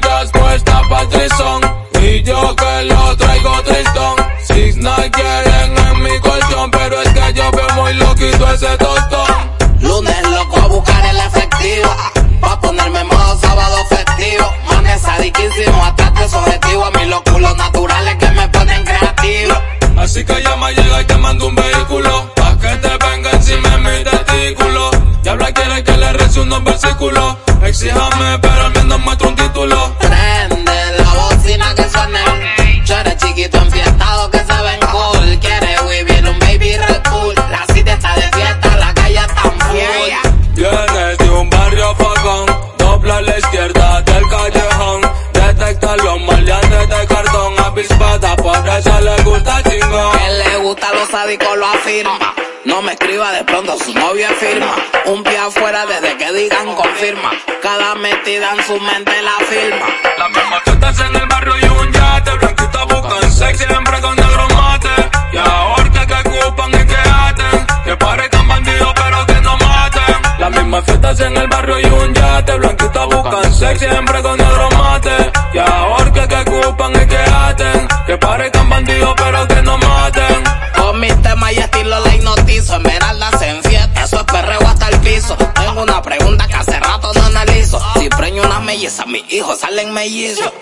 pa'l trizón. Y yo que lo traigo tristón. Six Nine quieren en mi colchón, pero es que yo veo muy loquito ese tostón. Lunes loco a buscar el efectivo. Pa' ponerme en modo sábado festivo. Manes sadiquísimo, ataque objetivo. A mis los culos naturales que me ponen creativo. Así que llama, llega y te mando un vehículo. Sádicos lo afirma. No me escriba de pronto, su novio firma. Un pie afuera desde que digan confirma. Cada metida en su mente la firma. Las mismas tetas en el barrio y un yate. Blanquita buscan sexy, siempre con negro mate. Y ahora que ocupan y que aten. Que parezcan bandidos pero que no maten. Las mismas fiestas en el barrio y un yate. Blanquita buscan sexy, siempre con negro mate. Y ahora que ocupan y que aten. Que parezcan melliza, mis hijos salen mellizos.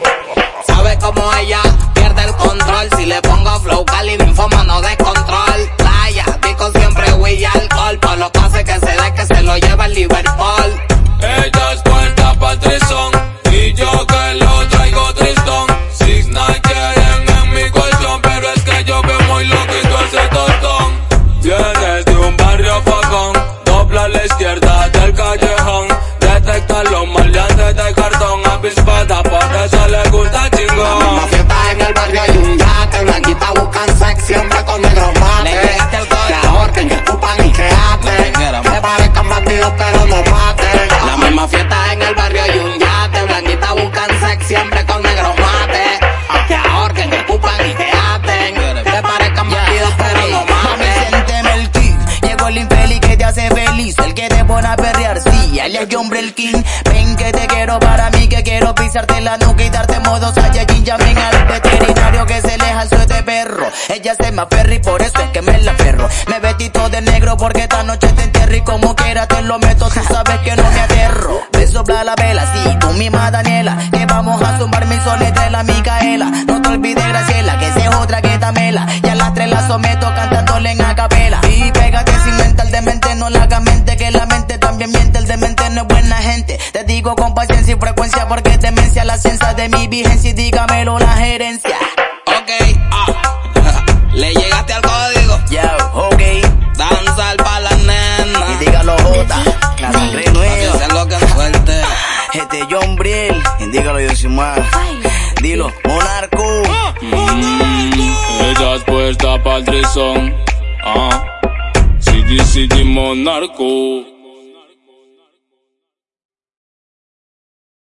Sabe cómo ella pierde el control. Si le pongo flow, cali, no descontrol. Playa, disco siempre y alcohol. Por lo que hace que se dé que se lo lleva el Liverpool. Ella es puerta trizón Y yo que lo traigo tristón hombre, el king. Ven que te quiero para mí, que quiero pisarte la nuca y darte modo Saiyajin. Llamen al veterinario que se le alzó este perro. Ella se me aferra y por eso es que me la perro. Me vestí todo de negro porque esta noche te entierro y como quiera te lo meto. Tú sabes que no me aterro. Me sopla la vela, sí, tú misma Daniela. Que vamos a sumar mis soles de la Micaela. No te olvides Graciela, que esa es otra que tamela. Y a las tres la someto cantándole demente no es buena gente. Te digo con paciencia y frecuencia porque demencia la ciencia de mi vigencia y dígamelo la gerencia. Ok, ah. Le llegaste al código. Ya, ok. Danza pa' la nena. Y dígalo Jota, la sangre nueva. se lo que suelte. Este John Briel, indígalo yo sin más. Dilo, Monarco. Ella es puesta pa'l trizón Ah, Sigi, Sigi, monarco